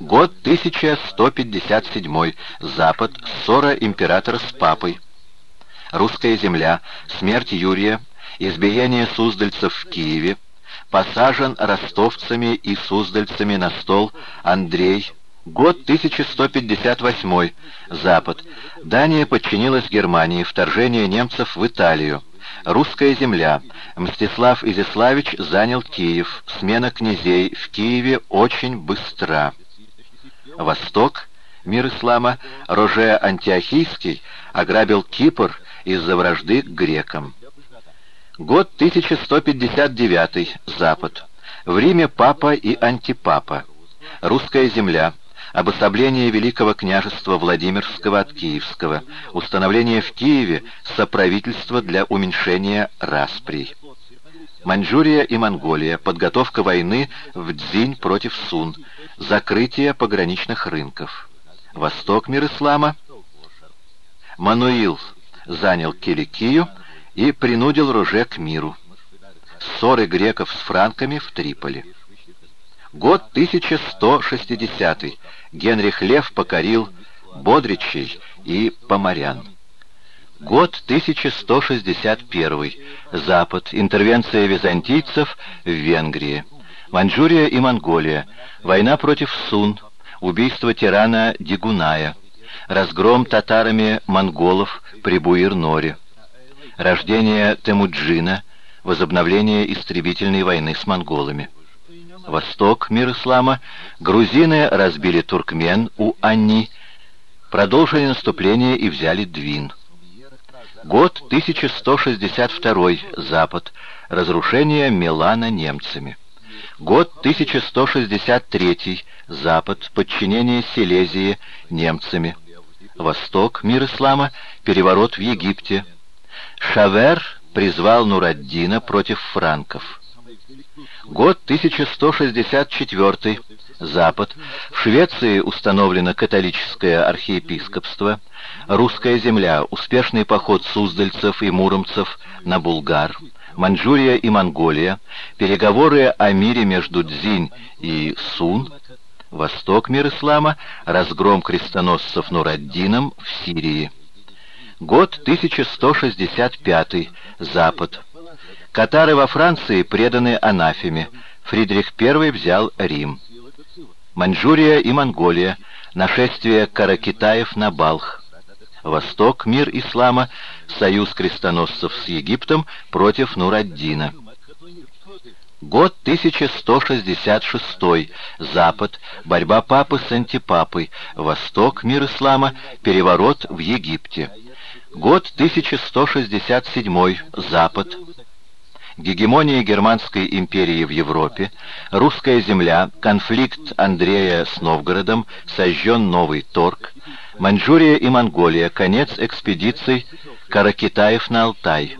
Год 1157. Запад. Ссора императора с папой. Русская земля. Смерть Юрия. Избиение суздальцев в Киеве. Посажен ростовцами и суздальцами на стол Андрей. Год 1158. Запад. Дания подчинилась Германии. Вторжение немцев в Италию. Русская земля. Мстислав Изяславич занял Киев. Смена князей в Киеве очень быстра. Восток, мир ислама, Роже Антиохийский ограбил Кипр из-за вражды к грекам. Год 1159, Запад. В Риме папа и антипапа. Русская земля. Обособление Великого княжества Владимирского от Киевского. Установление в Киеве соправительства для уменьшения расприй. Маньчжурия и Монголия. Подготовка войны в Дзинь против Сун. Закрытие пограничных рынков. Восток мир ислама. Мануил занял Киликию и принудил Руже к миру. Ссоры греков с франками в Триполи. Год 1160. Генрих Лев покорил Бодричей и Поморян. Год 1161. Запад. Интервенция византийцев в Венгрии. Маньчжурия и Монголия. Война против Сун. Убийство тирана Дигуная. Разгром татарами монголов при Буир-Норе. Рождение Темуджина. Возобновление истребительной войны с монголами. Восток, мир ислама. Грузины разбили туркмен у Анни. Продолжили наступление и взяли Двин. Год 1162. Запад. Разрушение Милана немцами. Год 1163. Запад. Подчинение Силезии немцами. Восток. Мир ислама. Переворот в Египте. Шавер призвал Нураддина против франков. Год 1164. Запад. В Швеции установлено католическое архиепископство. Русская земля. Успешный поход суздальцев и муромцев на Булгар. Маньчжурия и Монголия. Переговоры о мире между Дзинь и Сун. Восток мир ислама. Разгром крестоносцев Нураддином в Сирии. Год 1165. Запад. Катары во Франции преданы анафеме. Фридрих I взял Рим. Маньчжурия и Монголия. Нашествие каракитаев на Балх. Восток, мир ислама, союз крестоносцев с Египтом против Нураддина. Год 1166. Запад. Борьба папы с антипапой. Восток. Мир ислама. Переворот в Египте. Год 1167. Запад гегемония Германской империи в Европе, русская земля, конфликт Андрея с Новгородом, сожжен Новый Торг, Маньчжурия и Монголия, конец экспедиций Каракитаев на Алтай,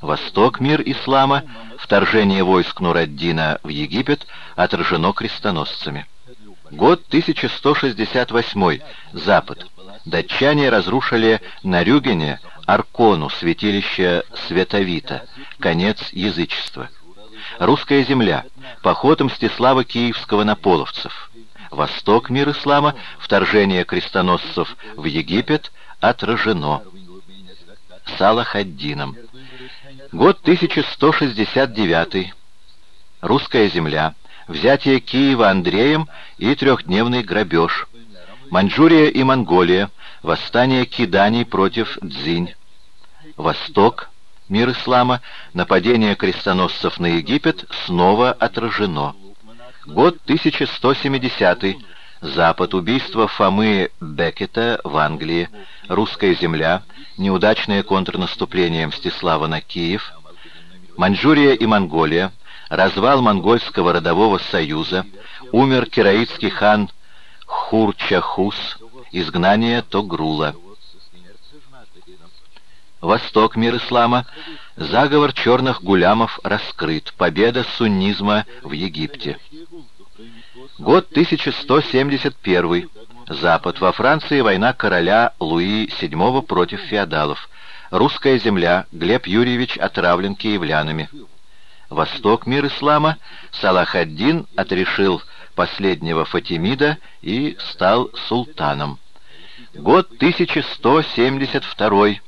Восток, мир ислама, вторжение войск Нураддина в Египет отражено крестоносцами. Год 1168. Запад. Датчане разрушили на Рюгене Аркону, святилище Световита, конец язычества. Русская земля, поход Мстислава Киевского на половцев. Восток мир ислама, вторжение крестоносцев в Египет отражено. Салахаддином. Год 1169. Русская земля, взятие Киева Андреем и трехдневный грабеж. Маньчжурия и Монголия, восстание киданий против Дзинь. Восток, мир ислама, нападение крестоносцев на Египет снова отражено. Год 1170 Запад, убийство Фомы Беккета в Англии, русская земля, неудачное контрнаступление Мстислава на Киев, Маньчжурия и Монголия, развал монгольского родового союза, умер кираитский хан Хурчахус, изгнание Тогрула. Восток мир ислама, заговор черных гулямов раскрыт, победа суннизма в Египте. Год 1171. Запад. Во Франции война короля Луи VII против феодалов. Русская земля. Глеб Юрьевич отравлен киевлянами. Восток мир ислама. Салах ад-Дин отрешил последнего Фатимида и стал султаном. Год 1172